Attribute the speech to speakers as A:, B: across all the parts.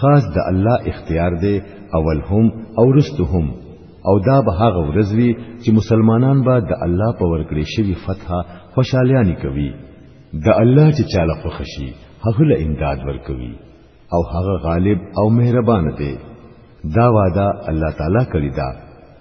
A: خاص د الله اختیار دی اول هم او رستو هم او دا به هغه ورځ وي چې مسلمانان به د الله په ورکړې شوی فتح خوشالیانی کوي د الله چې چاله خوشي هغه له امداد ورکوي او هغه غالب او مهربان دی دا وعده الله تعالی کړی دا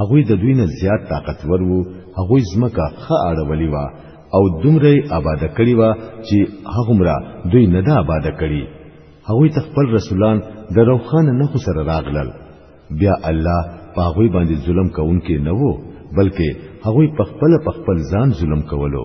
A: هغوی د دوی نه زیات طاقتور وو هغوی ځمکه ښه اړولې وه او دومره یې آباده کړې وه چې هغومره دوی نه ده آباده کړې هغوی ته خپل رسولان د روښانه نښو سره راغلل بیا الله په هغوی باندې ظلم کوونکی نه وو بلکې هغوی په خپل په خپل ځان ظلم کولو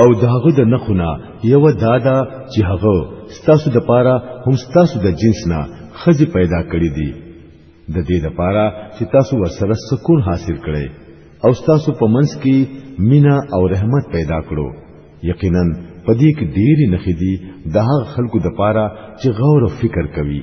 A: او داغه د نخونه یو دادا چې هغه ستاسو د پاره هم ستاسو د جنس نه خزي پیدا کړی دي د دې د پاره چې تاسو ورسره سکون حاصل کړئ او تاسو په منځ کې مینا او رحمت پیدا کړو یقینا پدې کې ډېری نخې دي د هغه خلکو د پاره چې غور او فکر کوي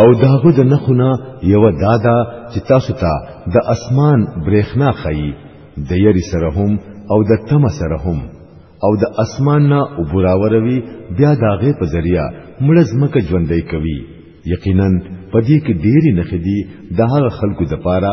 A: او داغه د نخونه یو دادا چې تاسو ته د اسمان برېښنا خي د یری سره هم او د تم سره هم او د اسمان نه وبراوروي بیا داغه په ذریعہ مړز مکه ژوندۍ کوي یقینا پدې کې ډېری نخې دي د هغه خلکو د پاره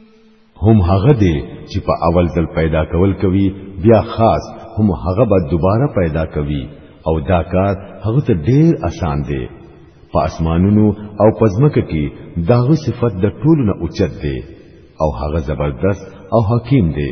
A: هم هغه دی چې په اول ځل پیدا کول کوي بیا خاص هم هغه به دوباره پیدا کوي او دا کار هغه ته ډیر اسان دی په اسمانونو او پزمکه کې داغه صفت د ټولو نه اوچت دی او هغه زبردست او حکیم دی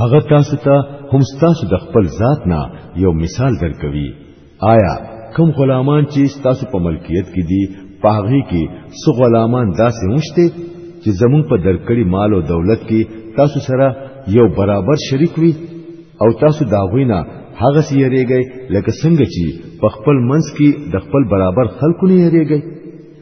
A: هغه تاسو ته هم تاسو د خپل ذات نه یو مثال درکوي آیا کوم غلامان چې تاسو په ملکیت کې دي پاغي کې څو غلامان داسې مشته چې زمون په درکړي مال او دولت کې تاسو سره یو برابر شریک وي او تاسو داغوینا هغه سیریږئ لکه څنګه چې په خپل منځ کې د خپل برابر خلکو نه
B: یریږئ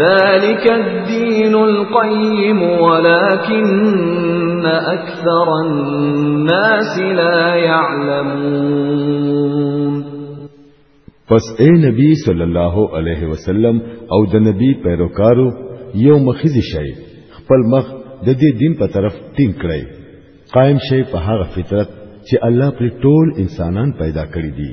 B: ذلك الدين القيم ولكن اكثر الناس لا يعلمون
A: پس اے نبی صلی الله علیه وسلم او د نبی پیروکارو یو مخیزی شئ خپل مخ د دې دین په طرف ټینګ کړئ قائم شئ په هغه فطرت چې الله پر ټول انسانان پیدا کړی دي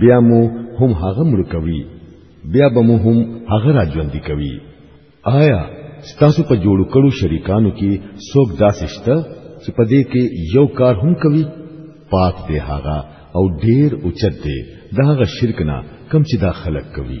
A: بیا مو هم هغه مړ کوي بیا به مو هم هغه را ژوند کوي آیا ستاسو په جوړ کړو شریکانو کې څوک داسې شته چې په دې کې یو کار هم کوي پاک دی هغه او ډیر اوچت دی دا هغه شرک نه کم چې دا خلق کوي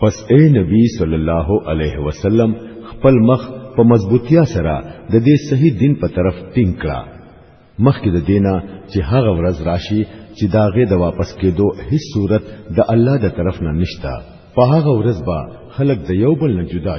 A: پس اے نبی صلی الله علیه وسلم خپل مخ په مضبوطیا سره د دې صحیح دین په طرف ټینګ کړه مخکې د دینه چې هغه ورځ راشي چې داغه د واپس کېدو هیڅ صورت د الله د طرف نه نشتا په هغه ورځ به خلک د یو بل نه جدا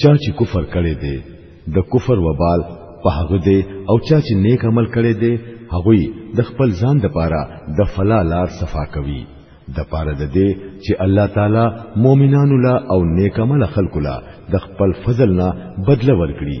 A: چا چې کفر کړي دي د کفر وبال په هغه دی او چا چې نیک عمل کړي دي هغوی د خپل ځان د پاره د فلا لار صفا کوي د پاره د دې چې الله تعالی مؤمنانو لا او نیک عمل خلکو لا د خپل فضل نه بدله ورکړي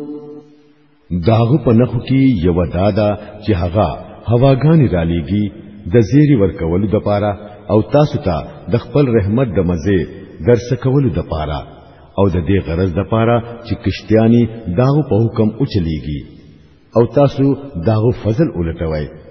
A: داغه په نخو کې یو دادا چې هغه هواګانی را لېږي د زیری ورکولو د پاره او تاسو ته تا د خپل رحمت د مزه درس کولو د پاره او د دې غرض د پاره چې کشتیانی داغه په حکم او چلیږي او تاسو داغه فضل ولټوي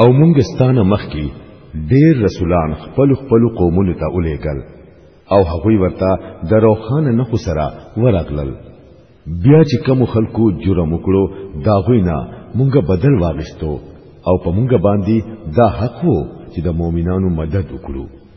A: او مونږ ستانه مخکي ډیر رسولان خپل خپل قومونو ته ولېګل او هغه ورته د روخانه نه خو سره ورغلل بیا چې کوم خلکو جرم وکړو دا غوینا مونږه بدل واغستو او په مونږه باندې دا حق وو چې د مؤمنانو مدد وکړو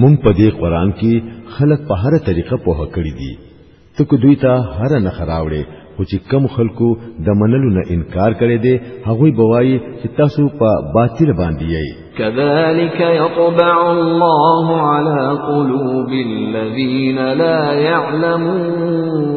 B: مونږ په دې قران کې خلک په هر طریقه په هغه کړی دي ته کو دوی ته هر نه خراوړې خو چې کم خلکو د منلو نه انکار کړي دي هغه بوایي چې تاسو په باطل باندې یې
A: كذلك يطبع الله على قلوب الذين لا يعلمون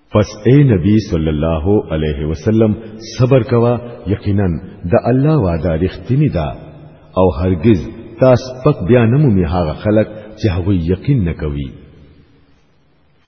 B: پس اے نبی صلی الله علیه وسلم صبر کوا یقینا د الله وعده رښتینی ده او هرگز تاسو پک بیا نمومي هغه خلک چې هغه یقین نکوي